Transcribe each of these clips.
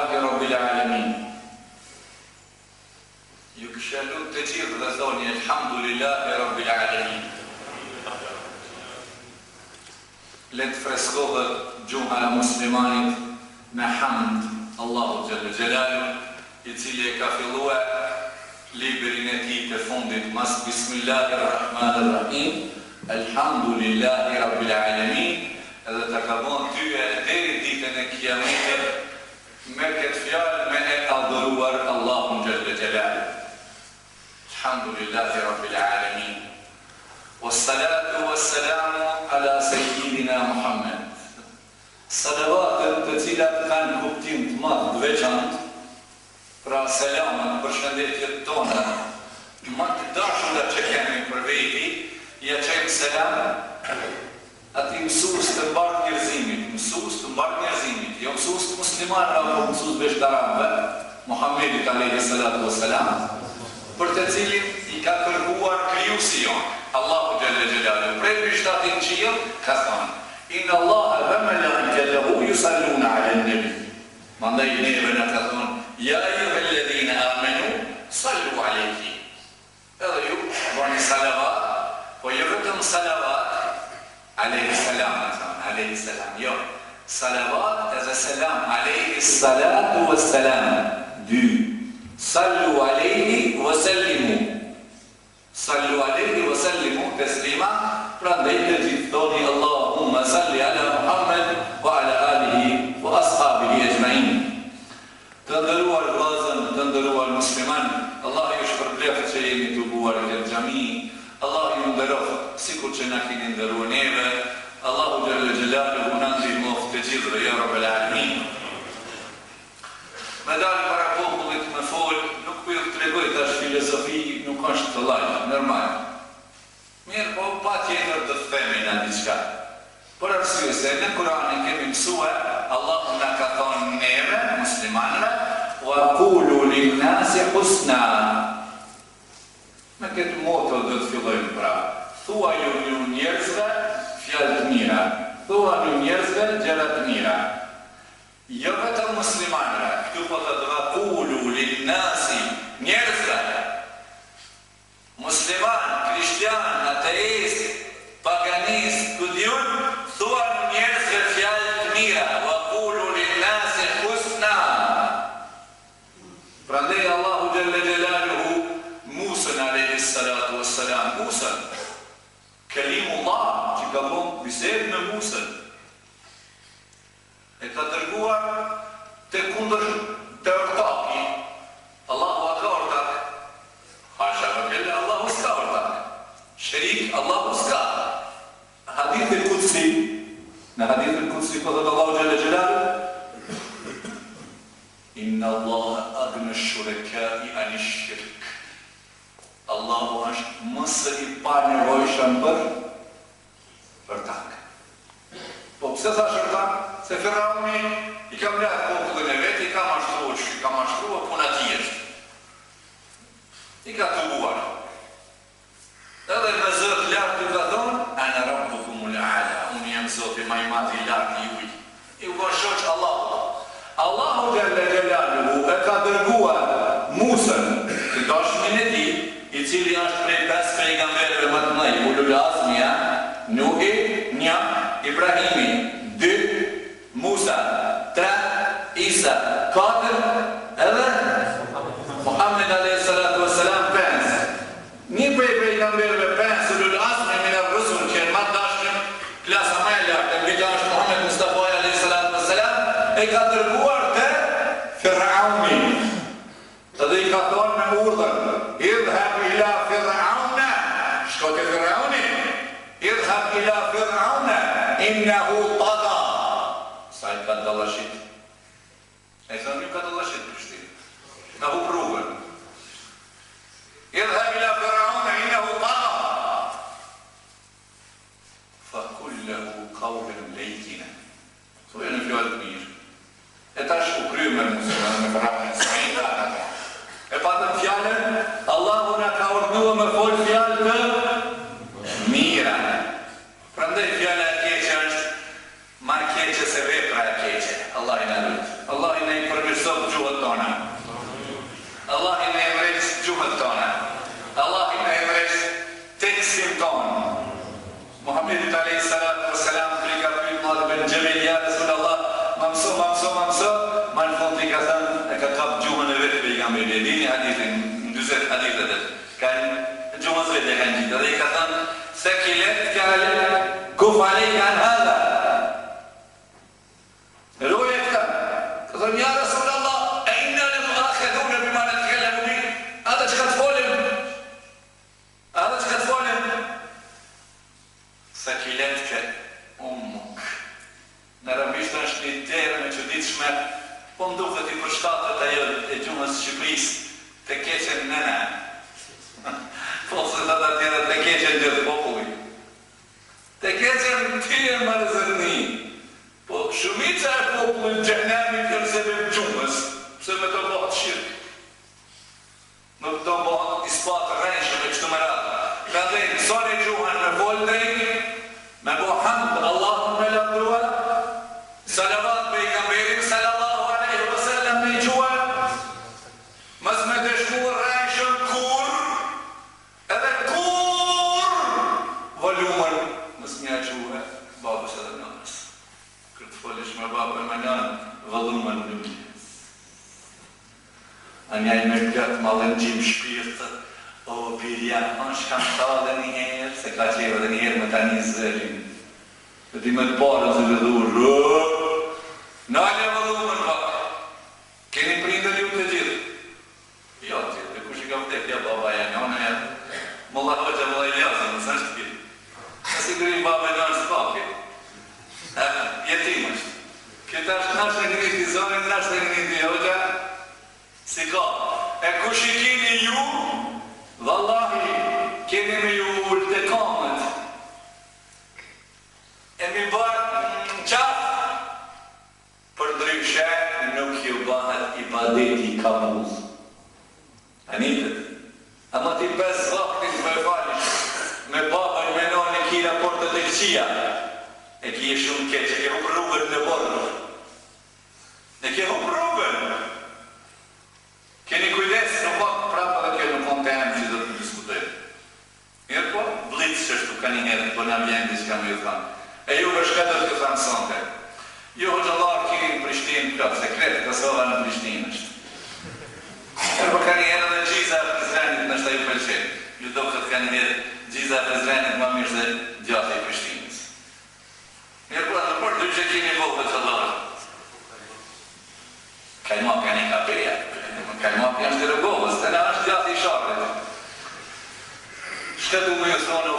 Allahi Rabbil Alamin Ju kështë e lukë të gjithë dhe thoni Elhamdulillahi Rabbil Alamin Letë freskohë gjuha e muslimanit me hamd Allahu Gjellu Gjellalu i cili ka fillua liberin e ti të fundit mas Bismillahi Rahman Rahim Elhamdulillahi Rabbil Alamin edhe të ka bon tyje dhe ditën e kiamitit me këtë fjallë me e adhuruar Allahum Gjellë Gjellë. Alhamdulillahi Rabbil Alamin. O salatu o salamu ala sejidina Muhammed. Salavatën të cilat kanë kuptim të madhë dveçantë, pra salamën për shëndetjet tonë, ma të dashën dhe që kemi për vejti, ja qëjmë salamën, ati mësus të mbarë njërzimin, mësus të mbarë njërzimin, jo mësus musliman, rrë pra jo mësus beshkaranve, Muhammedi Kalehi Salatu Veselam, për të cilin i ka kërguar kryusi jo, Allahu Gjelle Gjelle, prej për shtatin qijën, ka thonë, inë Allah e vëmële në gjelle hu, ju salu në alën nëmi. Mandaj neve në ka thonë, ja i vëllë dhine amenu, salu alëki. Edhe ju, bërë salavat, po jë jo vetëm salavat, alëhi salam, alëhi salam, jo, Salavat e selam, alejhi salatu vë selam, dy, sallu alejhi vë sellimu, sallu alejhi vë sellimu, të slima, pra ndaj të gjithë dhoni Allahumma salli ala Muhammed, wa ala alihi, wa ashabi i e gjmajin. Të ndëruar vazën, të ndëruar musliman, Allah i është që jemi të buar i gjami, Allah i ndërofë, sikur që në kini ndëruar neve, Allahu gjerë dhe gjithëve, jo në rëpële alimin. Me dalë para popullit me folë, nuk për po ju të regoj të është filozofi, nuk është të lajnë, nërmaj. Mirë, po, pa tjetër të themi në një Për arsye se në Kurani kemi mësua, Allah në ka thonë neve, muslimanëve, o a li nasi husna. kusna. Me këtë moto dhe të fillojnë pra. Thua ju një njërësve, fjallë të një thua një njerëzve gjallë të mira. Jo, këta muslimane, këtu po të drapullu li nësi njerëzve, muslimane, krishtiane, ateiste, paganiste, të djunë, thua një njerëzve gjallë të mira, drapullu li nësi usna. Pra lejë Allahu dhe lejë hu, musen a lejë s-salatu wa salam, musen, këllimu la që e të dërguar të kundër të rëtapin. Allahu a të rëtapin, ma shakër Allahu s'ka rëtapin, shërik Allahu s'ka rëtapin. Në hadith të këtësi, në hadith të këtësi për të të lau gjele gjele, në hadith të këtësi për të lau inna Allahu adhënë shurekja i anishërkë, Allahu ashtë mësëri pa në rojëshan për rëtapin. Бо все зажерта, це фералмі, яка мляд поплине, яка маш злощі, яка маш hadithin, güzel hadithadır. Kan cumhur ve dehancı. Kadikatan sekilet kâle kuf aleyh an hâdâ. shumica e popullin të gjenemit e rëzeve në gjumës, se me të batë shirkë. Në të batë ispatë rejshë dhe qëtë më ratë. Ka dhe në sërë me volë drejnë, me bo hëndë, Allahën me lëndruën, salavat, gjimë shpirt, o pirja, anë shkanë ta dhe njëherë, se ka qeve dhe njëherë me ta një zërin. Dhe ti me të parë, zë dhe dhu, rrë, nalë e më dhurë në pak, keni prindë e ju të gjithë. Jo, të gjithë, dhe kush i ka më tepja, baba e janë, anë e më la të që më la i lasë, në sa është kjo. në si baba e janë së Këtë është nashë në një të zonë një një një një një një një kush i keni ju, vallahi, keni në mjenë në shkëmë ju thanë. E ju vërshkëtër të thanë sante. Ju jo, hëtë Allah kiri në Prishtinë, ka të sekretë të në Prishtinë është. Kërë përka po një edhe në gjiza e Prizrenit në shta ju përqenë. Ju do këtë ka një edhe gjiza e Prizrenit më mishë dhe gjatë i Prishtinës. Një kërë të përë dy që kemi vëllë të dhërë. Ka një kapirja. Ka është ma një rëgohës, të në ashtë gjatë i më ju thonë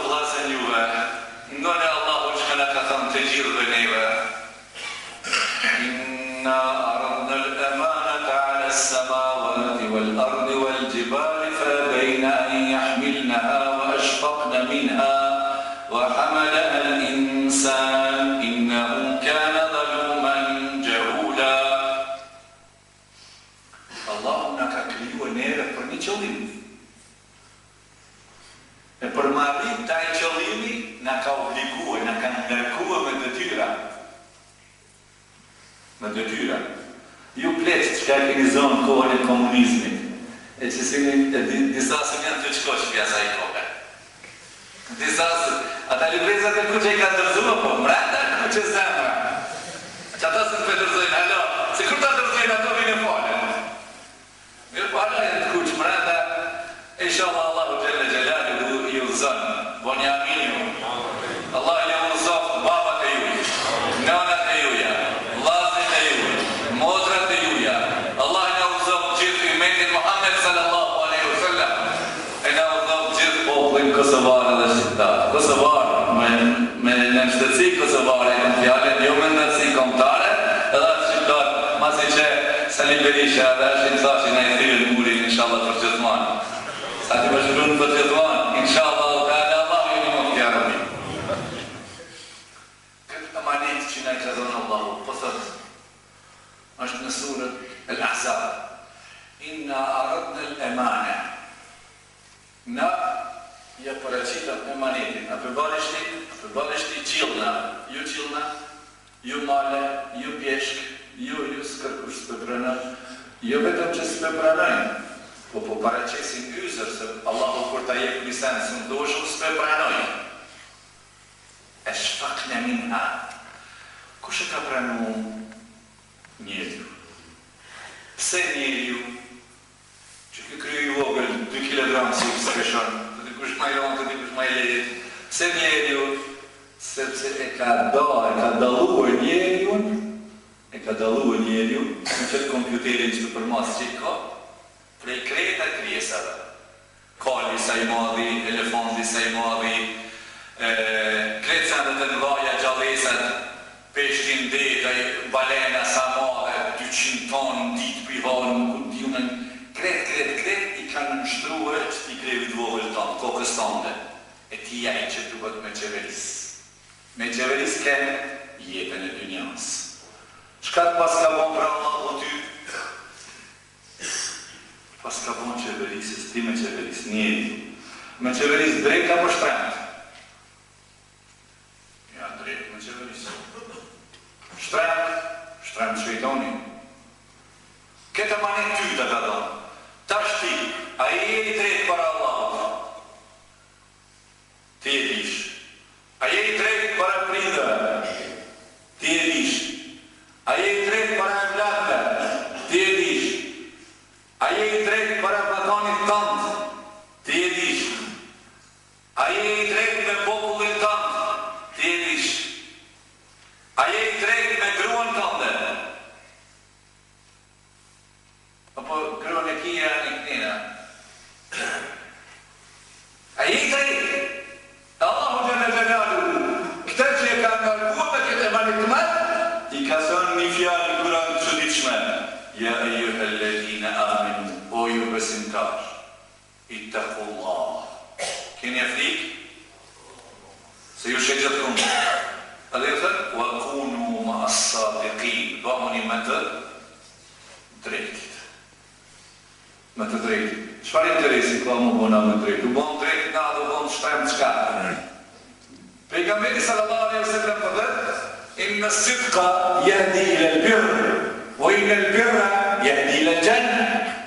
në dy dyra. Ju pleqë që ka keni zonë kohën e komunizmit, e që si një disa se një të qëko që pjasa i kohë. Disa se, ata lëbrezat e ku që i ka tërzuë, po mrenda ku që zemra. Që ata se të petërzojnë, halo, se kur të tërzojnë, ato vinë fole. Mirë po halë e të ku që mrenda, e shumë Allah u gjellë e i ju zonë, bo një amin, qytetësi kosovare, në fjallet një jo me nërësi komptare, edhe atë qytetar, masi që Salim Berisha dhe është në thashin në i thyrë në muri, në shabat për qëtëman. Sa të përshëru në për qëtëman, në shabat dhe ka edhe Allah, jo një më fjallë në minë. Këtë të manit që në i që zonë Allahu, po thëtë, është në surët e lasarë. Inna arëtë në emane ja përreqitëm e manetin, a përbalishti, a përbalishti qilna, ju qilna, ju male, ju pjeshk, ju, ju skërkush së përbrënë, ju jo vetëm që së përbrënëjnë, po po përreqesin yzër, se Allahu kur ta jekë një sen, së më doshu së përbrënëjnë, e shfak në min a, ku shë ka prënu njërju? Pse njërju? Që kë kryu i vogël 2 kg si së përshonë, kush ma jonë të një kush ma i lejët. Se njeri unë, sepse e ka dalë, e ka dalu e njeri unë, e ka dalu e njeri unë, në qëtë kompjuterin që të përmasë që i ka, prej kreta kriesave. Kali sa i madhi, elefondi sa i madhi, kreca në të nëvaja gjalesat, peshkin detaj, balena sa madhe, 200 tonë, ditë pivarën, kretë, kretë, kretë, i kanë nështruhet plevit vohëllë tonë, kokës tonë, e ti e që të bëtë me qeveris. Me qeveris ke jetën e dy njënës. Shka të pas ka bon pra Allah o ty? Pas ka bon qeverisës, ti me qeveris, njëri. Me qeveris drejt ka pështrejnë. Ja, drejt me qeveris. Shtrejnë, shtrejnë që i toni. Këtë manit ty të ka do. Ta shti, A i i tretë para Allahot. Ti e dish. A i i tretë para prindëve. Ti e dish. A i me të drejtë. Qëfar interesi ka mu bona me drejtë? U bon drejtë na dhe u bon shtajmë qka. Pejgamberi sallallahu alaihi wasallam po thot: "Inna as-sidqa yahdi ila al-birr, wa inna al-birra yahdi ila al-jannah."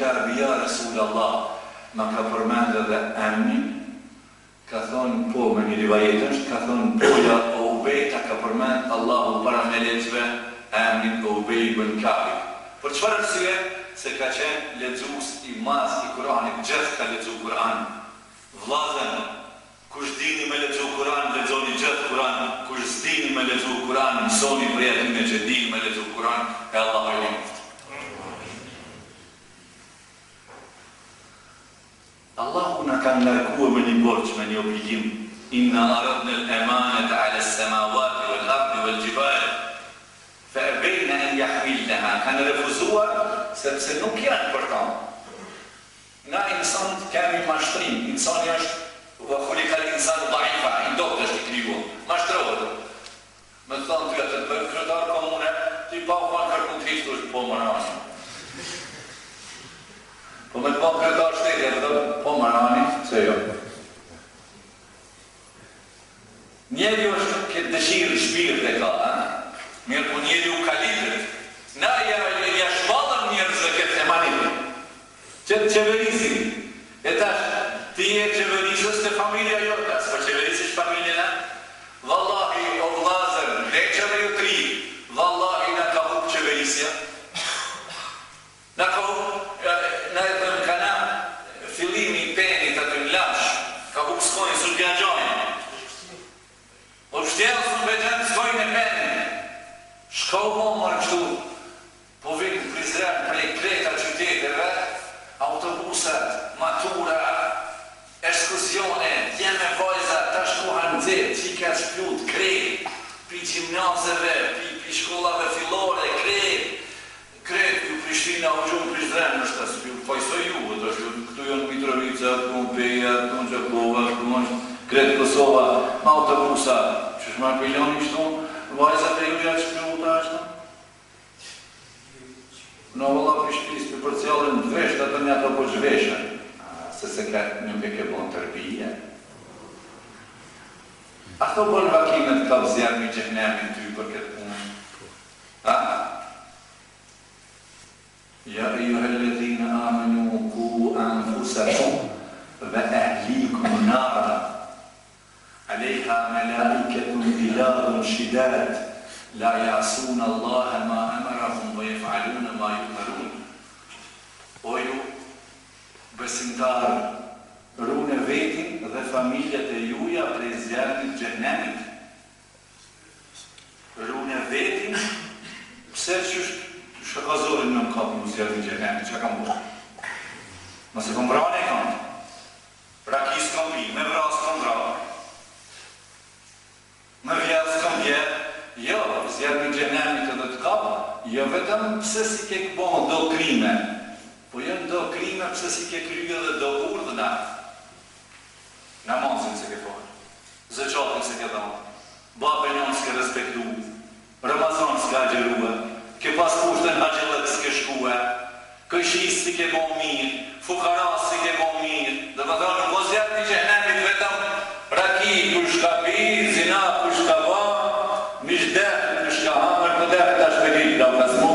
kabi, ja Resul Allah, ma ka përmendë dhe emni ka thonë po me një rivajet është, ka thonë poja o ubejta ka përmendë Allahu para me lecve emni o ubej i bën kabi. Për qëfar rësive, se ka qenë letëzus i mas i Kuranit, gjithë ka letëzu Kuranit. Vlazen, kush dini me letëzu Kuranit, letëzoni gjithë Kuranit, kush dini me letëzu Kuranit, mësoni me që dini me letëzu Kuranit, e Allah e Allahu na kanë larguar me një borç, me një obligim. Inna aradna al-amanata 'ala as-samawati wal-ardi wal-jibali fa abayna an yahmilnaha. Kanë refuzuar sepse nuk janë për ta. Na insan kemi mashtrim, insani është vë kulli kalli insani dhaifa, i do të është të kriju, mashtrohet. Po, më thonë të gëtë të bëjë kërëtarë komune, të i pa më në kërë kërë kërë të kërë kërë kërë kërë Po me të pa për të ashtë të po, po më rani, që jo. Njeri është këtë dëshirë shpirë të ka, eh? mirë po njeri u kalitër, na e një një shpallër njerë këtë e manitë, që të qeverisi, e të ti e qeverisës të familja jota, së për qeverisës të familja në, vallahi o vlazër, ne qëve ju tri, vallahi në ka vëpë qeverisja, në ka vëpë, Shka u më marë qëtu, po vindë për Izraelë, për qyteteve, autobuset, matura, eskuzionet, jenë me vajza, ta shku hanë të që i ka shpjut, krej, pi gjimnazëve, pi, pi shkollave filore, krej, krej, ju Prishtina u gjumë për Izraelë në shtë të po ju, vë të shpjut, këtu jonë Mitrovica, Pompeja, Tonjakova, Shkumash, Kosova, ma autobuset, që shmarë për i lonishtu, vajza të ju janë shpjut, Nuk me më këtë ashtë. No, më lafë i shqipis, për cëllën në dëveshtë, atër një ato poqë dëveshër. Se se këtë një përke bon tërbije. A to pon Hakimet, ka vëzijan mi gjehënemi në ty për këtë punë? Po. Ja ri në rrellëtinë, a ku, a në përsa shumë, dhe e likë në narëa. Ale i hame lari në filatë, u la jasun Allahe ma emarahum vë jefalun ma ju marun. O ju, besimtarë, rune vetin dhe familjet e juja prej zjarënit gjenemit. Rune vetin, pse që shëgazorin në kapin kapë në zjarënit çka që kam bërë? Nëse kom e kam, pra kisë kom bërë, me vrasë kom me vjetës kom bërë, jo, zjarë në gjenemi të dhe të kapë, jo vetëm pëse si ke këpo do krime, po jo do krime pëse si ke kryve dhe do urë dhe nërë. Në mënësin se ke pojë, zë qatën se ke dhe mënë, e njënë s'ke respektu, rëmazonë s'ka agjeruë, ke pas pushtën agjelët s'ke shkuë, këshisë si ke po mirë, fukara si ke po mirë, dhe më dhe në mëzjarë në gjenemi të vetëm, rakit, kushkapi, zina, kushkapi, ます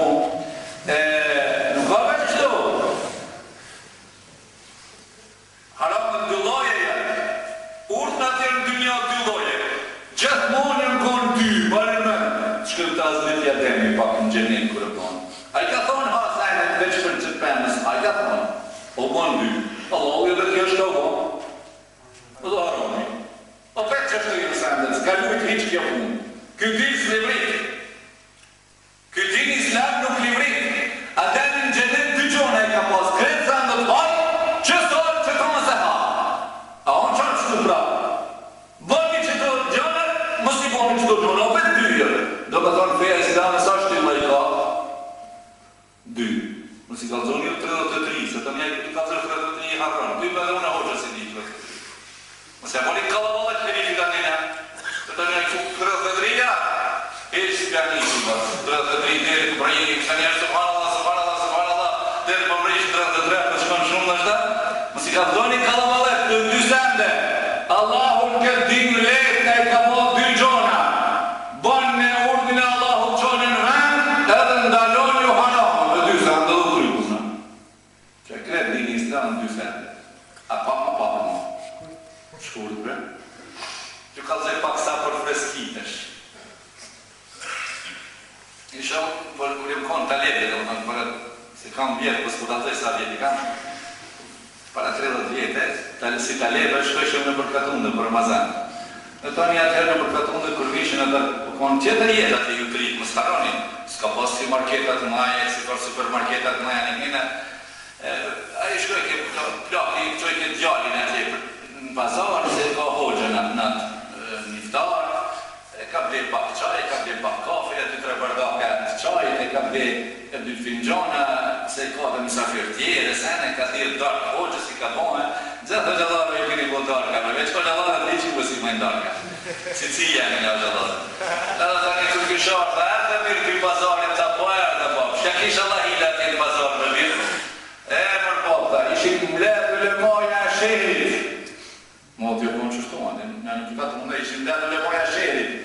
talebi, dhe më të se kam vjetë, për po s'ku të atëj sa vjetë i kam, para 30 vjetë, tali, si talebe, shkëshëm në përkatunde, për Ramazan. Në të një atëherë në përkatunde, kër vishën edhe, po kon tjetër jetë atë ju të rritë, më staroni, s'ka pas si marketat maje, si për supermarketat maje në mine, a i shkëj ke plaki, qëj ke djallin e në bazar, se ka hoxë në ka bërë pak çaj, ka bërë pak kafe, ka bërë tre bardaka të çajit, ka bërë e dy finxhana, se ka të mësafir tjerë, se në ka të dark hoxhë si ka bënë, gjithë të dallar me pini bu dark, më vetë kur dallar të diçi mos i mend dark. Si po po. ti je në dallar. Ata tani të kishor, ta ata mirë ti pazarin ta bëj edhe po. Ja Allah ila ti pazar mirë. E mërë pota, ishi të mletë le moja shirit. Ma të jokon që shtonë, në në të le moja shirit.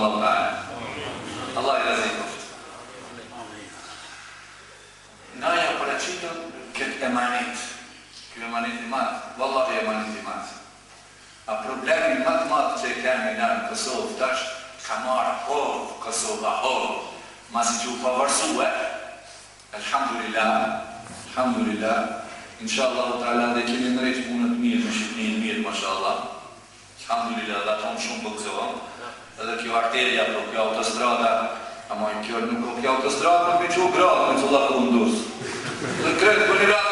Allah ta'ala. Allah i razi kuft. Nga një përreqitën këtë emanit, këtë emanit i matë, vëllat e emanit i matë. A problemi matë matë që i kemi në Kosovë të është, ka marë hovë, Kosovë a hovë, ma si që u pavërsuë, Alhamdulillah, Alhamdulillah, Inshallah, të ala dhe kemi në rejtë punët mirë, në shqipni mirë, mashallah. Alhamdulillah, dhe tonë shumë bëgëzëvëm, edhe kjo arterja, për po kjo autostrada, a moj kjo nuk po kjo autostrada, nuk po kjo grad, nuk kjo grad, nuk kjo grad, nuk kjo grad, nuk kjo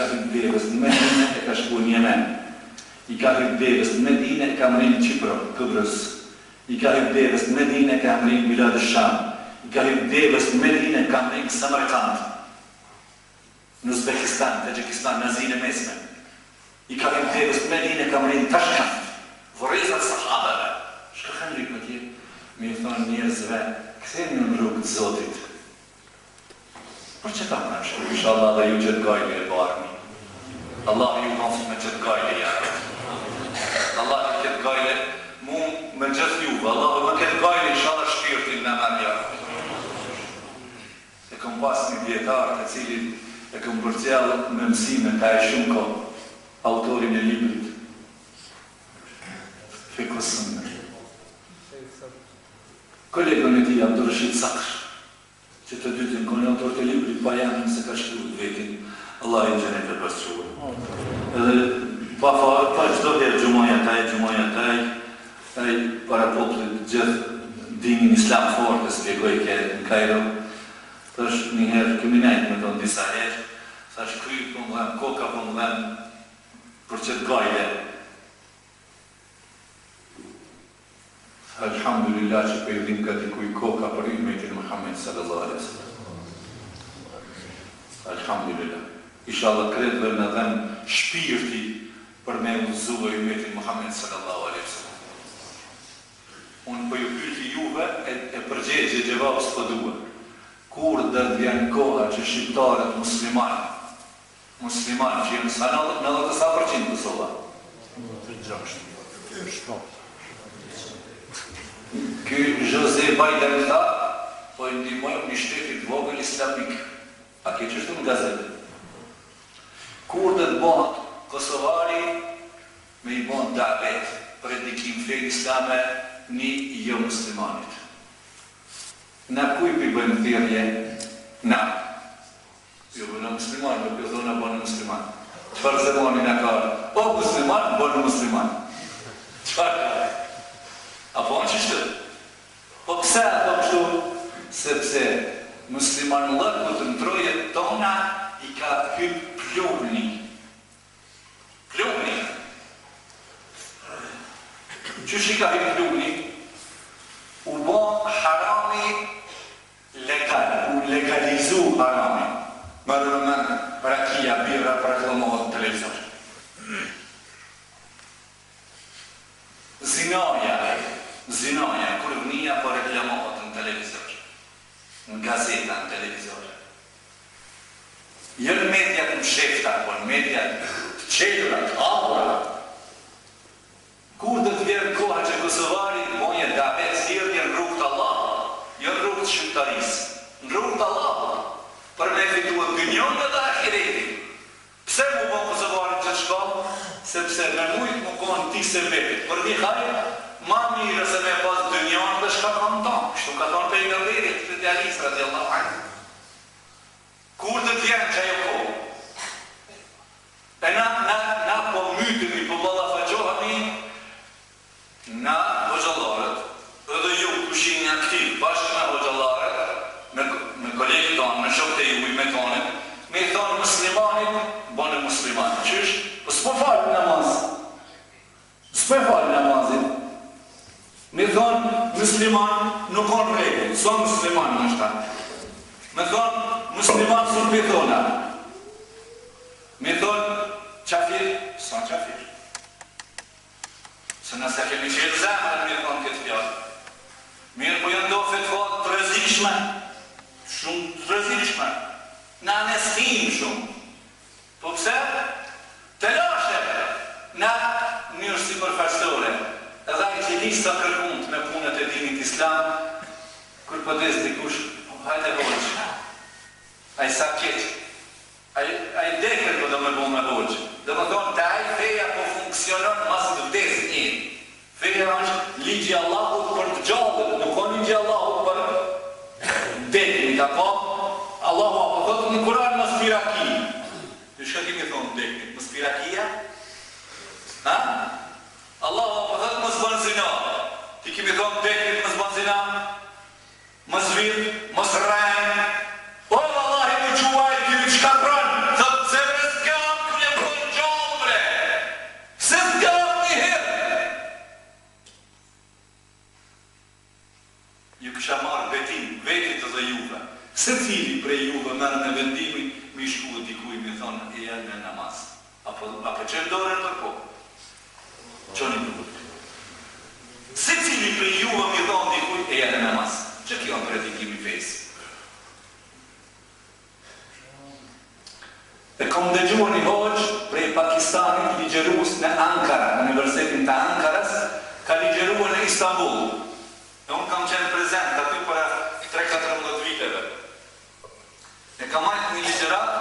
kafi të në Medine e ka shku një Yemen. I kafi të në Medine ka mrin Qipro, Kubrës. I kafi të në Medine ka mrin në Bilad e Shqam. I kafi të në Medine ka mrin Samarkand. Në Uzbekistan, të Gjekistan, në Mesme. I kafi të në Medine ka mrin në Tashkant. Vërrizat së hadëve. Shka këmë rikë më tjirë? Mi e thonë këthe një në rrugë të zotit. Por që ta më në shumë, shumë, Allah ju mësë me qëtë gajle jakë. Allah ju këtë gajle, mu me gjithë juve, Allah ju me këtë gajle i shala shpirtin në mërë E këm pas një djetarë të cilin e këm përcjallë në mësime të e shumë ko autorin e librit. Fikusën me. Kolegën e ti, Abdurashit Sakrë. kajdo, të është një herë, këmi nejtë me tonë disa herë, sa është kryjë për po më dhemë, koka për po më dhemë, për që të Alhamdulillah që për jëdhim ka dikuj koka për i me Muhammed sallallahu alai Wasallam. Alhamdulillah. Isha dhe sallallahu dhe në dhemë shpirti për me alai sallallahu alai sallallahu alai sallallahu alai unë për po ju pyti juve e, e përgjegje gjevabës për duhet. Kur dhe dhe janë koha që shqiptarët muslimat, muslimat që jenë sa në dhe të sa përqinë të sotë? Në të gjashtë, në të të shtatë. Kërë në po e ndimojë një shtetit të vogël islamik. A ke qështu në gazetë? Kur dhe të bëhatë Kosovari, me i bëhatë dhe abetë, për e dikim fejt islamet, një jo muslimanit. Në kuj për bëjmë të dhërje? Në. Jo bëjmë muslimanit musliman, në për dhërë në bëjmë në musliman. Që farë zë bëjmë në kërë? Po, muslimanit, bëjmë muslimanit musliman. kërë? A po në qështë Po pëse, po pështu? Sepse, musliman në të këtë në tona i ka të këtë pëllumëni. Qështë i ka i pëllumëni? u bom harami u legalizu harami më dhërëmën për a kia birra përreklamohot në televizorën. Zinohja e, zinohja e kur njëja përreklamohot në televizorën, në gazeta në televizorën. Jënë po media të shqefta, media të qeturat, të ahurarat. Kur dhe t'vjerën koha që Kosovari po të shqiptarisë, në rrëmë të allahë, për me fitua të dhe dhe akireti. Pse mu bëmë për zëvarën që të shka, sepse me mujtë mu konë ti se vetë, për një hajë, ma mire se me pasë të dhe shka për në ta, Shtu ka tonë për i nërderit, për të jalisë, rrëtë jëllë hajë. Kur të tjenë që ajo po? E na, na, na po mytëmi, po bëlla fa gjoha na po gjëllarët, edhe ju këshinë një aktiv, bas shok të ju i me tonë, me i thonë muslimanit, bënë musliman, muslimanit, qësh? Po falë në namaz, s'po e falë në namazit. Me i thonë musliman nuk kanë rejë, s'o musliman në shtarë. Me i thonë musliman s'u pi thona. Me i thonë qafir, s'o qafir. Se nëse kemi që e zemër, me i thonë këtë fjallë. Mirë po jëndohë fetëfot të shumë në anestim shumë. Po pse? Të loshe në njërë si përfaqësore, edhe i që njështë të kërkund me punët e dinit islam, kërë për po desë dikush, po hajtë e bojqë. A i sa keqë. A i dekër për po do me bojnë me bojqë. Dhe më tonë, të ajë feja po funksionon masë të desë një. Feja është ligjë Allahut Al-Quran aqui. Deixa aqui que é um técnico. Masfirakiya? Ha? Allah Allah'ın mızbanzina. Dikimi kan teknik mızbanzina. Mızvir. E kom dëgjua një hoqë prej Pakistanit ligjerus në Ankara, në Universitetin të Ankaras, ka ligjerua në Istanbul. E unë kam qenë prezent aty para 3-14 viteve. E kam ajtë një ligjerat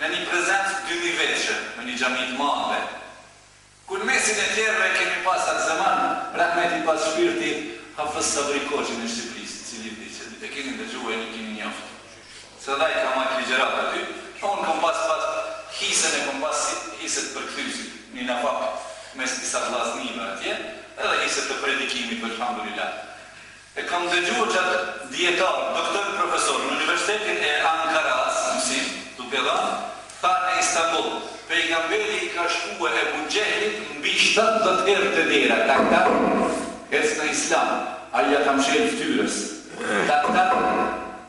në një prezent dy një veqë, në një gjamit madhe. Kur mesin e tjerëve kemi pas atë zëman, rahmeti pas shpirti, hafës së vrikoqin e Shqipërisë, cili të që dhe kemi dëgjua e një kemi njoftë. Se i kam ajtë ligjerat aty, Unë kom pas pas hisën e kom pas hisët për këthyrës një në fakë mes në kësa atje, edhe hisët të predikimi për të i E kam të gjuhë që atë djetarë, profesorë në Universitetin e Ankaras, në duke dhe pjellanë, ta në Istanbul, pe i nga beli i ka shkua e bugjehit mbi bishtat herë të erë tak dhera, ka në Islam, aja kam shkëllë të tyres, tak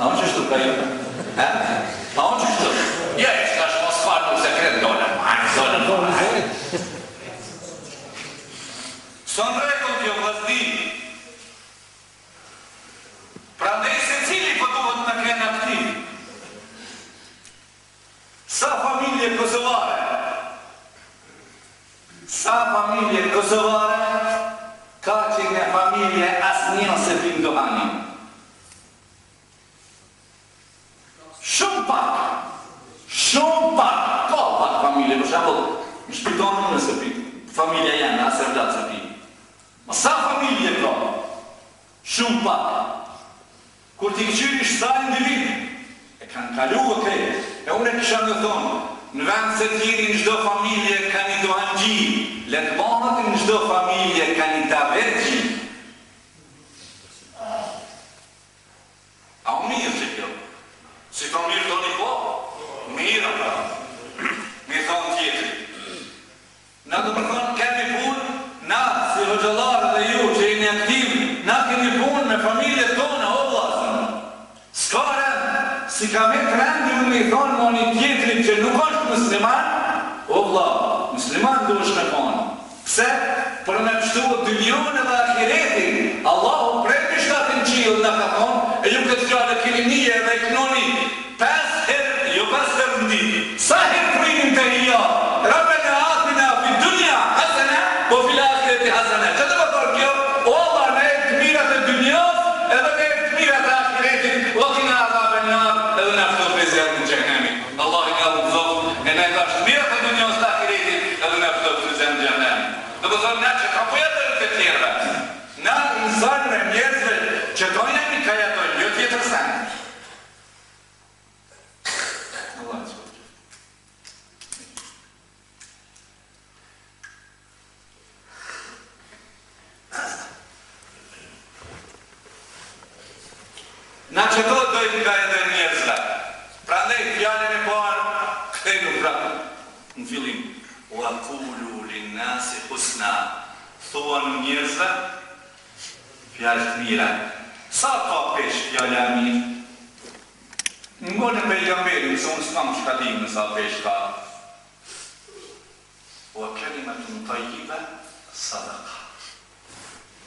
A on će što kaj? E? A pa on će što? Ja je šta smo stvarno za kred dona, manj, dona, manj. Sam rekao ti oblasti, prav ne se cilji to na kaj na Sa familije Kosovare, sa familije Kosovare, Kačine familije Asnijose Pindohanin. shumë pak, shumë pak, ka pak familje, për shumë pak, në shpitonë në sëpi, familja janë, në asë e vlatë sëpi, ma sa familje ka, shumë pak, kur t'i këqyri ishtë sa individ, e kanë kalu e krejtë, e unë e kësha në thonë, në vend se t'jiri në gjdo familje, kanë i do le të banët në gjdo familje, kanë i ta vetë ka me të rendi u me i thonë ma një që nuk është musliman, o vla, musliman du është me konë. Pse? Për me pështu o dymion e dhe akireti, Allah prej një shtatin qilë në ka konë, e ju këtë fjallë e dhe Në mërë në pejgamberin, se unë së kam që në sa peshka. O a me të më të jive, sadaka.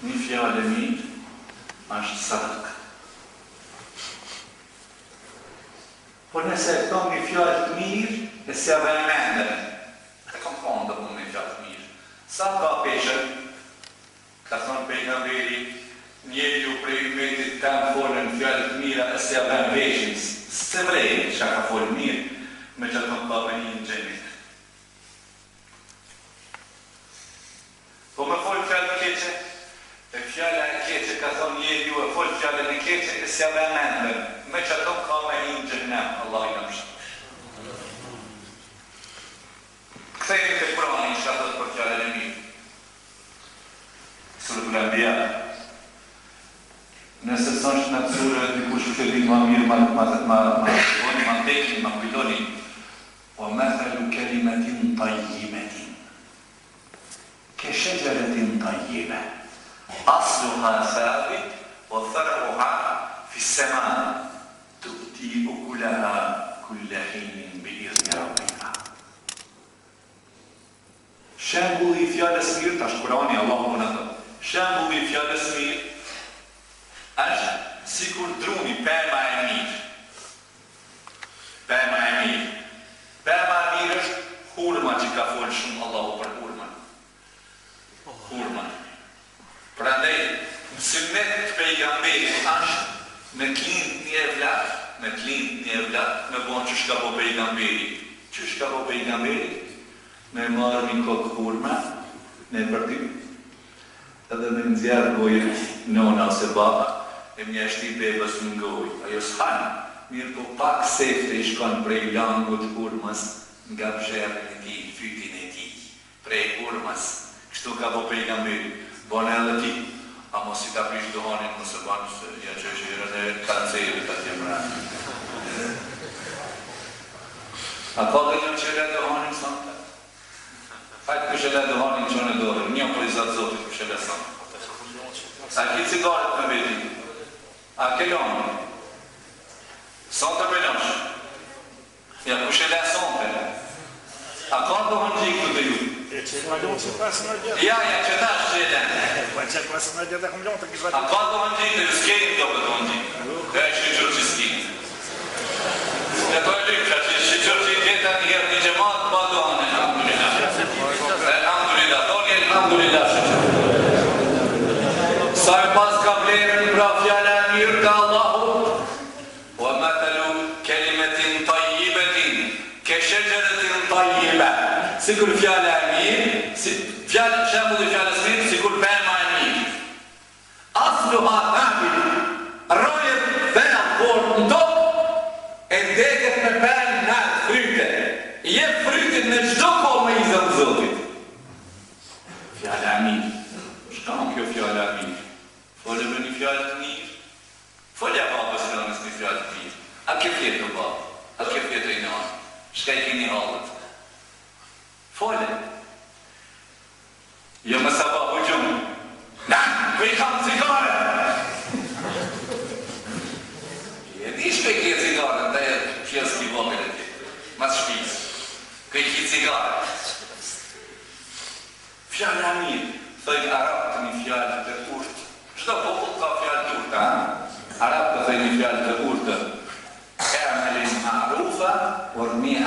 Një fjallë e mirë, është sadaka. Por nëse e kam një fjallë mirë, e se ave e mendër. E kam kohën të punë një fjallë të mirë. Sa ka peshën, ka thonë pejgamberi, njeri ju prej i metit kam kohën në fjallë mirë, e se ave e Se vrej që a ka folë mirë me që të të të bërë me një në gjemit. Po me folë fjallë në keqe, e fjallë e keqe, ka thonë një ju e folë fjallë në keqe, e se me mendë me që të të të bërë me një në gjemit. Allah i në mështë. Këtë e këtë që një thotë për fjallë në mirë. Sërë të në bërë, nëse sa është natyrë dikush që di më mirë më më më më vjen më tekni më kujtoni të mathalu kalimatin tayyibatin të shajaratin tayyiba asluha thabit wa tharha fi as të tu'ti ukulaha kulla hinin bi idhni rabbiha shembulli i fjalës mirë tash Kurani Allahu na të, shembulli i fjalës mirë është si kur druni, pema e mirë. Pema e mirë. Pema e mirë është hurma që ka folë shumë Allahu për hurma. Hurma. Pra ndaj, mësimet të pejgamberi është me klinë një e vlatë, me klinë një e vlatë, me bonë që shka po pejgamberi. Që shka po pejgamberi? Me marë një kokë hurma, me përtim, edhe me nëzjarë gojë nëna ose baba, e mja është i bebës në ngoj, ajo s'han, mirë po pak sefte i shkon prej langut urmës nga bëzherë e ti, fytin e ti, prej urmës, kështu ka po prej nga mirë, bon e dhe a mos i ka prish dohonin, mos e banë së ja që është i rëne kancejve të jemë mërën. A po dhe një që rëne dohonin sënë të? Hajtë kështë rëne dohonin që në dohonin, një për i zatë zotit kështë rëne sënë. A ki cigaret me vetin? A këllon? Sa të pëllonsh? Ja, ku shë leson të? A ka të më një këtë ju? Ja, ja, që ta shë gjithë? Po që pasë në gjithë e këmë lënë të këtë vëtë? A ka të më një këtë, ju s'ke një këtë më një këtë? Ja, që që që që s'ki? Ja, që që që që që që që që që që që që që që që që që që që si kur fjale amin, si fjale, çamë për të fjalesmit, si kur për më amin. As luha të mbi, rojët dhe por në e ndekët me për na për, Je i në çdo kohë e iza në Zotit. Fjale amin. Shka unë kjo fjale amin? Folle me një fjale të mirë. Folle a babë për shkronës një fjale të mirë. A kjo fjetë o babë? A kjo fjetë o inonë? Shka i kini hollët? Folle. Jo më sa pa hëgjumë. Na, ku i kam cigare? E di shpe kje cigare, da e kje s'ki vokën e ti. Ma shpiz. Kë i kje cigare. Fjallë a mi, thëjnë arabë të një fjallë të urtë. Qdo po po ka fjallë të urtë, a? Arabë të një fjallë të urtë. Kërë me linë marufa, por mija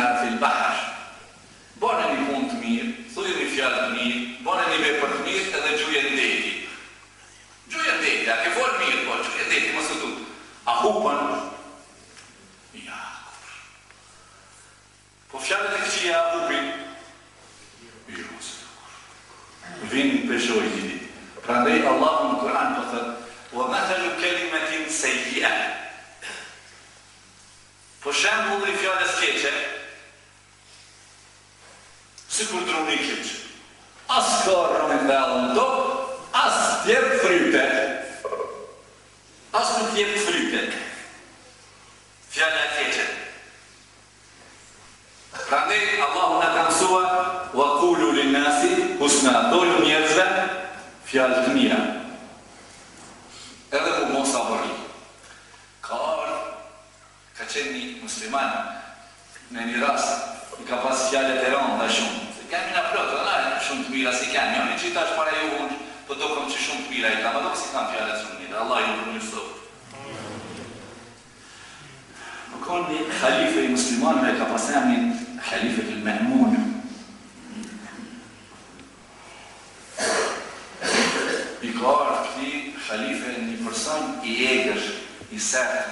shohë gjithë. Pra ndaj Allah në Kur'an për thëtë, o me të lu kelimetin se jë. Po, po shembulli fjallës keqe, si kur droni keqe. As kërë në belë në dokë, as tjerë frype. As nuk tjerë frype. Fjallë e keqe. Pra ndaj Allah në kamësua, njësi, kusme adollu njerëzve, fjallë të mija. Edhe ku mos a vërri. Ka orë, qenë një musliman, në një rast, i ka pas fjallë të ronë shumë. Se kemi në plotë, dhe në shumë të mira si kemi, një qita është para ju unë, po do kom që shumë të mira i kam, po do kësi kam fjallë të shumë mira, Allah ju për një sotë. Më konë një halife i musliman, me ka pasem khalife halife të mehmonë, He said,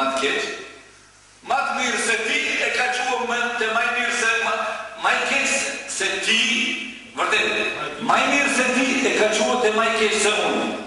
ma të keqë, ma të mirë se ti e ka qua me të maj mirë se ma, maj keqë se ti, vërdet, maj mirë se ti e ka qua të maj keqë se unë,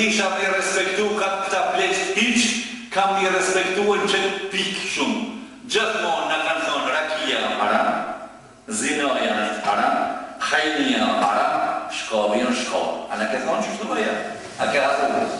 kisha me respektu ka të këta kam i respektu e që pikë shumë. Gjëtë mo në kanë thonë Rakia para, zinoja në para, hajnija para, shkobi në shkobi. A në ke thonë që shtë bëja? A ke atë u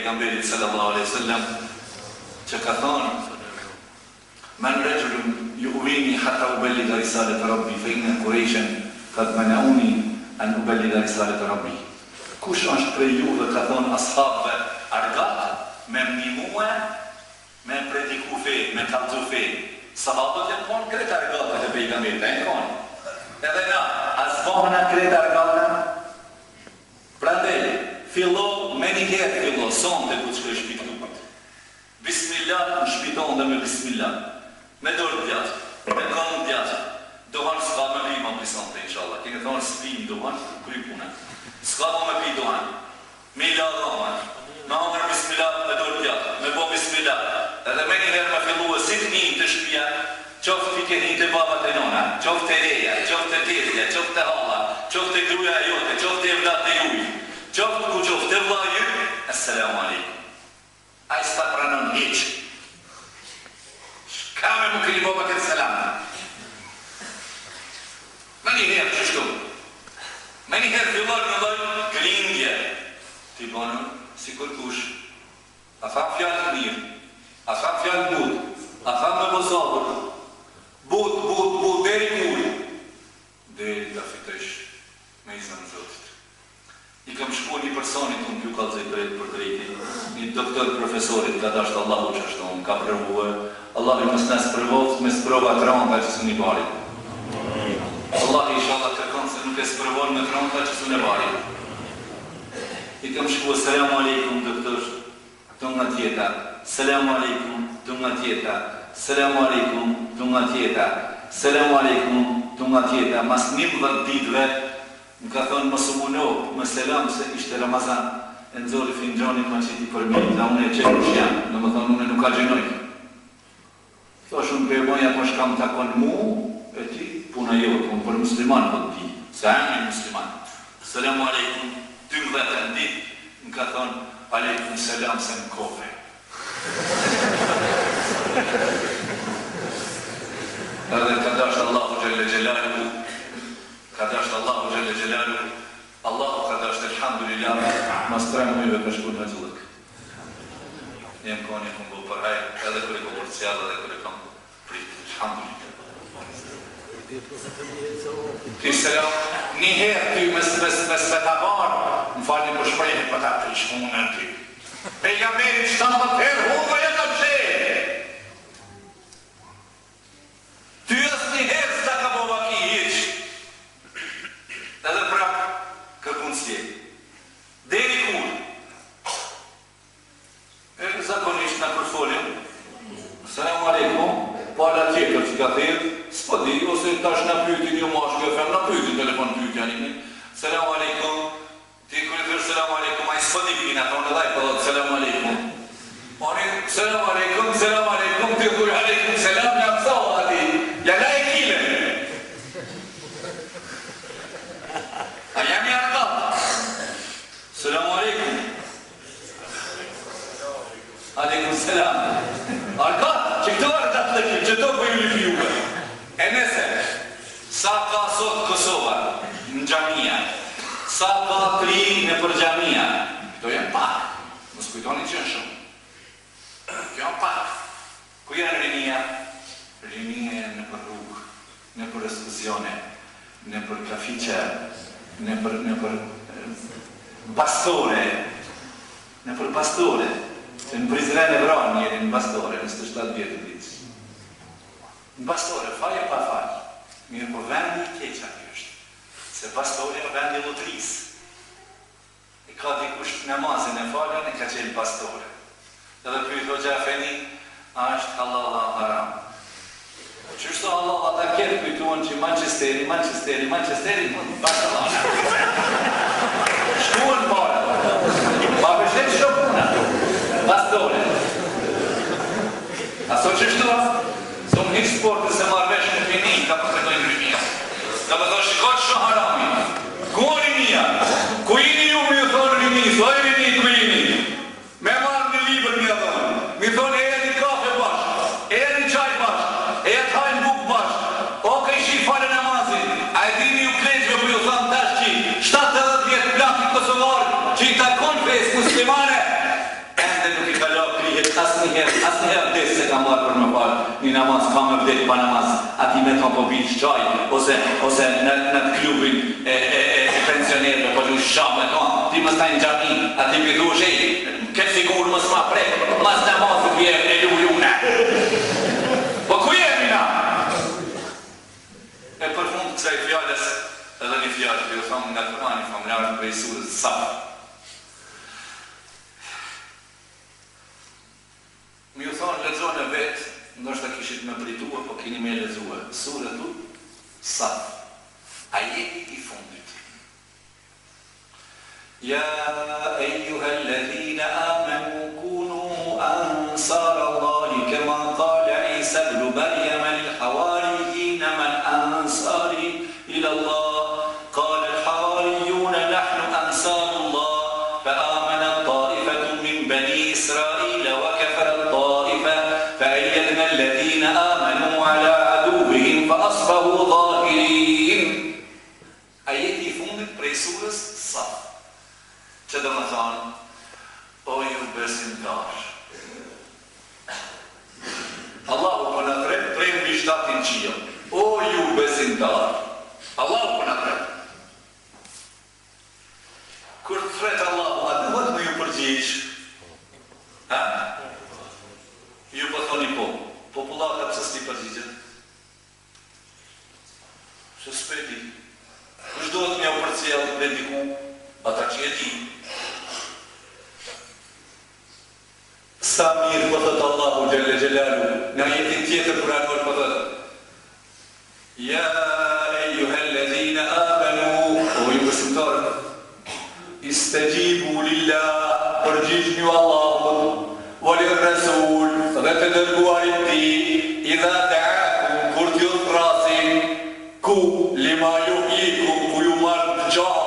pejgamberit sallallahu alaihi wasallam që ka Man من رجل hatta حتى risalata rabbi fa inna quraishan qad mana'uni an أبلغ risalata rabbi kush është prej juve ka thonë ashabëve argat me mnimue me prediku fe me kallëzu fe sahabët e konë kretë argatët të pejgamberit e në konë edhe na as kohëna kretë argatën prandaj fillon një herë e Allah, të këtë që shpitë nuk Bismillah, në shpita dhe me Bismillah, me dorë të djatë, me kamë të djatë, dohan s'ka më me pijma për sante, insha Allah, kënë të dohan së pijmë dohan, kërë i punë, S'ka po me pijë dohan, me ila me hangërë Bismillah, me dorë të djatë, me po Bismillah, edhe me një herë me fillu e të një të shpia, qoftë të baba të nona, qoftë e reja, qoftë e tërja, qoftë e halla, qoftë e gruja jote, qoftë e vlatë e ujë, Gjoftë ku gjoftë dhe vajër, e së le o malikë. A i së ta pranën nëmë një që. Shka me më këllim ove këtë së lamë. Meni herë, qështu. Meni herë, vërë, vërë, këlingë e. Ti banë, si kërkush. A fa pjartë një. A fa pjartë nëmë. A fa me mozabur. Bët, bët, bët, deri mërë. Deri dhe fitesh. Me i zënë I kam shkuar një personi të më pjukat zëjtë për drejti, një doktor profesorit të atashtë Allahu që është tonë, ka përvuë, Allahu mësë nësë përvoft, me së të kronë të që së një bari. Allahu i shala të se nuk e sprovon me kronë të që së një bari. I kam shkuar, selamu alaikum, doktor, të nga tjeta, selamu alaikum, të nga tjeta, selamu alaikum, të nga tjeta, selamu alaikum, të nga tjeta, mas një më dhëtë ditëve, Më ka thonë më së më selam se ishte Ramazan. E finë finjonit më që ti përmi, dhe unë e qenë që janë, në më thonë unë e nuk a gjenoj. Thosh unë përmoja apo shkam më takon mu, e ti puna jo, të unë për musliman për po ti, se a një musliman. Sëlemu, alaikum, ty më dhe të ndit, më ka thonë, alaikum selam se në kofe. Edhe të dashë Allahu Gjelle Gjellari, Kada është Allahu Gjelle Gjellalu, Allahu kada është Elhamdulillah, ma vetë trajë mujëve për shkurë në gjëllëk. Njëm koni këmë bërë për hajë, edhe kërë i këmë bërë cjallë, edhe kërë i pritë, Elhamdulillah. Ti sëra, jo, njëherë ty mësë mësë mësë të të barë, më falë për shprejhe për ta të të shkumë në ty. Pejga me, më të të të të pala tjetër që ka thirë, së pëdi, ose tash në pyti një ma shkjo fem, në pyti telefon pyti anime, selam aleikum, ti kërë thirë selam aleikum, a i së pëdi pina, thonë edhe i pëllot, po selam aleikum, anë selam aleikum, selam aleikum, sa ka tri në përgjamia. Këto janë pak, më së kujtoni që në shumë. Kjo janë pak. Ku janë rinia? Rinia janë në për rrugë, në për eskuzione, në për kafiqe, në për, eh, bastore, në për bastore. Se në prizre në vronë njëri në bastore, në së të 7 vjetë të ditë. Në bastore, faje pa faje, mirë po vendi keqa kështë se pastori në vend i lutris, i ka dikush namazin e falen, i ka qenë pastore. Edhe kërë i thotë gjafeni, a është Allah Allah haram. Qështë Allah Allah ta kjerë kujtuon që Manchesteri, Manchesteri, Manchesteri, më po, në Barcelona. Shkuën para, pa përshet shumë në ato, pastore. Aso qështë të vasë? Zumë një sportë se marveshë në finin, ka përkëtojnë rëmi. da baš hoću harami. gori mi Koji nije mi otvorili mi? Zlojili kam me vdek pa namaz, a me thon po bi një ose, ose në, në të klubin e, e, e, e pensionerë, po një shab me thon, ti më staj në gjami, a ti pithu shi, këtë sigur më s'ma prek, më s'na ma të vjerë e lu lu në. Po ku jemi na? E për fundë të kësaj fjallës, edhe një fjallë, për thonë nga të kërmanë, për më rarë për i surës sapë. Mi u thonë, lezohë në vetë, ndoshta kishit me britua, po keni me lezua. Suratu Saf, ajeti i fundit. Ja, ayyuhalladhina amanu kunu ansar Allahi, kema kala Isa ibn Maryam al-Hawari, sahu dhahirin. Ajeti i fundit prej surës sa. Që dhe më thanë, o ju besin Allahu për po në tretë prej në shtatin qia. O ju besin جلاله نهاية القرآن والفضل يا أيها الذين آمنوا استجيبوا لله فرجيجني والله وللرسول صلاة القواربتي إذا دعاكم كرت راسي كو لما يحييكم ويمرجعكم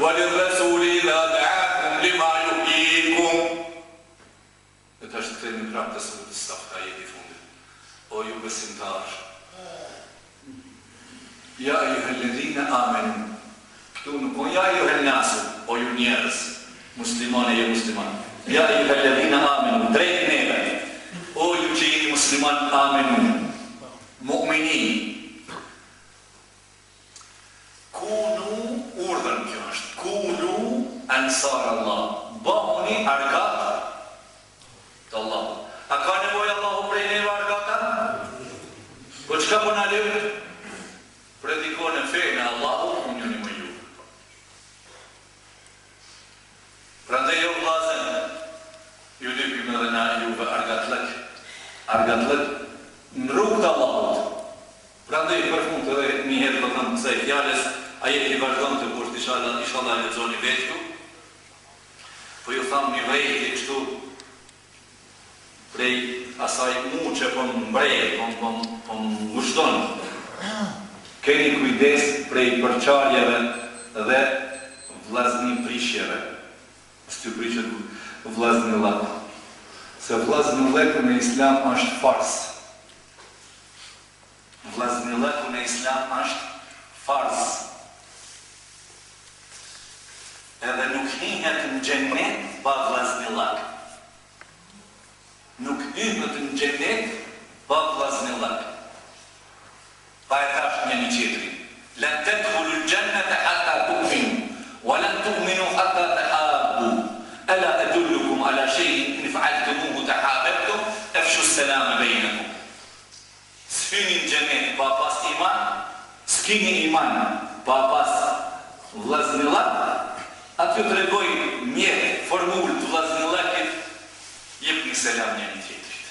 وللرسول إذا دعاكم لما يحييكم تشتري من رب تسمو تستفقى يهدفون أو يوم السنتار يا أيها الذين آمنوا تونكم يا أيها الناس أو يونيرز مسلمان يا مسلمان يا أيها الذين آمنوا تريد نيرا أو يجيني مسلمان آمنوا مؤمنين ansar Allah. Bahu një argat të Allah. A ka nevojë Allah për prej neve argata? Po qka po në lëvë? Predikon e fejë në Allahu, unë një më ju. Pra ndë jo vlazen, ju dy për në dhe në juve argatlek. Argatlek në rrugë të Allahot. Pra ndë i për fund të dhe një herë për po të në mësej fjales, a je i vazhdojnë të kështë ishala, ishala e zoni vetë ju, po ju tham një vejti kështu prej asaj mu që po më mbrejë, po më po, po ngushton. Keni kujdes prej përqarjeve dhe vlazni prishjeve. Së të prishjet vlazni lakë. Se vlazni lakë në islam është farës. Vlazni lakë në islam është farës. هذا نكهية الجنة باب وزن لك نكهية الجنة باب وزن لك آية طرف من تيتري لن تدخلوا الجنة حتى تؤمنوا ولن تؤمنوا حتى تحابوا ألا أدلكم على شيء إن فعلتموه تحاببتم أفشوا السلام بينكم سفين الجنة باباس إيمان سكين إيمان باباس وزن لك Aty të regoj një formullë të vlasë në lakit, jep një selam një një tjetërit.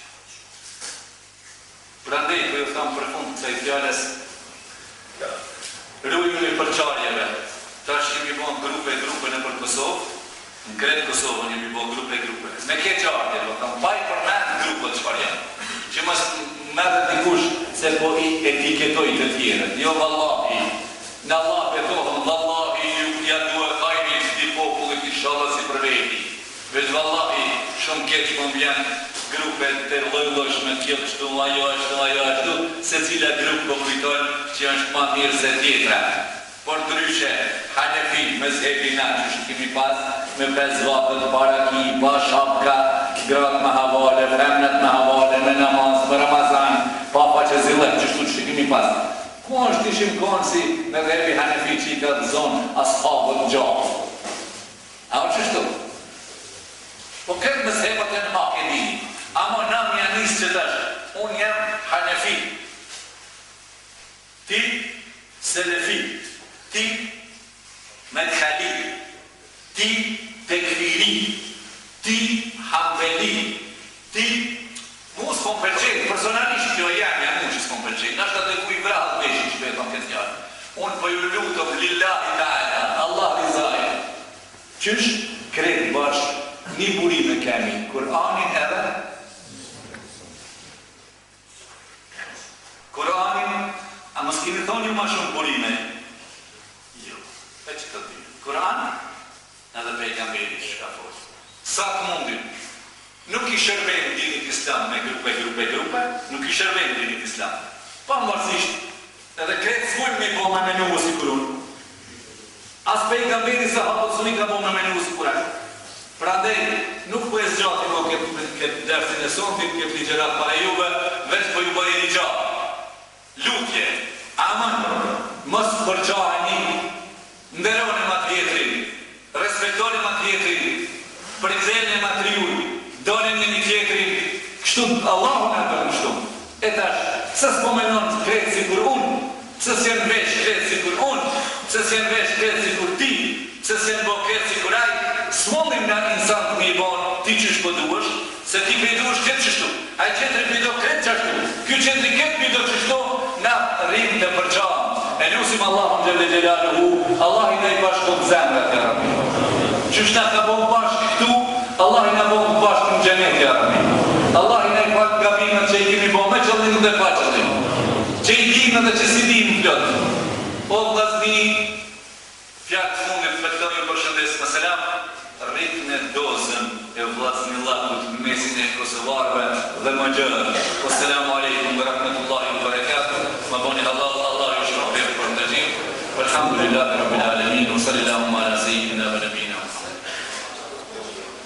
Pra ndej, për po jo thamë për fund të të fjales, rrujnë një përqarjeve, ta është një bon grupe e grupe në për Kosovë, në kretë Kosovë një bon grupe e grupe. Me ke qartje, do thamë, paj për me në grupe të qëpar janë, që mas me dhe dikush se po i etiketoj të tjere, jo valapi, në lapet tohë, veti. Vetë vallahi, shumë keqë po më mbjenë grupe të lojlojshme të kjellë qëtu, la jo është, la jo është, se cila grupë po kujtojnë që është ma mirë se tjetra. Por të ryshe, hanefi, me zhebi na që është kimi pas, me pes vapët, para ki, ba shapka, gratë me havale, femnet me havale, me namaz, me Ramazan, papa që zilën që është që kimi pas. Ku është ishim konë si me zhebi hanefi që i ka të zonë, as hapët gjatë. A o që shtu? Po këtë më thebët e në ma këtë dini. Amo nëmë një njësë që të është. Unë jam hanefi. Ti, selefi. Ti, medhali. Ti, tekviri. Ti, hambeli. Ti, mu së kom përqenë. Personalisht jo jam janë mu që së kom përqenë. Në është atë e kuj vratë me shi këtë njërë. Unë për po ju lutëm lillahi ta'ala. Allah i Qysh kretë bashkë një burime kemi, Kur'anin edhe? Kur'anin, a mos kemi thonë një ma shumë burime? Jo, e që të dhjë. Kur'anin edhe pejgamberi që ka fosë. Sa të mundin? Nuk i shërbejnë dinit islam me grupe, grupe, grupe, nuk i shërbejnë dinit islam. Pa më edhe kretë zvujnë me i bomba me një uësikurunë. As për i ka bëti se hapo të suni ka bom në menu si kurajnë. Pra dhe nuk për po e zgjati po këtë dërësin e sotit, këtë ligjerat para juve, veç për po ju bëjë një gjatë. Lutje, amën, mësë përgjahë një, ndërëvën e matë vjetëri, respektojnë e matë vjetëri, për e ma riuj, dërën e një tjetëri, kështu, Allahun e të kështu, e tash, sësë të krejtë si kur unë, Se si në veç kretë si kur unë, se si në veç kretë si kur ti, se si në bërë kretë si kur ajë, smodim nga një nësantë të një bërë ti që është përdu po se ti përdu është këtë qështu, a i qëtëri përdu kretë qështu, kjo qëtëri këtë përdu qështu, na rritë në përgjahë, e ljusim Allah më gjëllë e gjëllë e hu, Allah i në i bashkë të zemë e të ratë, që është në të bërë bashkë këtu, Allah i në bërë bashkë të dhe po, të qësi di më flotë. O, vlasni, fjakë të e të fëllëtoj e përshëndesë më selamë, rritë në dozën e vlasni në në mesin e kosovarëve dhe më gjërë. O, selamu alaikum, më rahmetullahi më barekatë, më boni halal, Allah, Allah, Allah, Allah, Allah, Allah, Allah, Allah,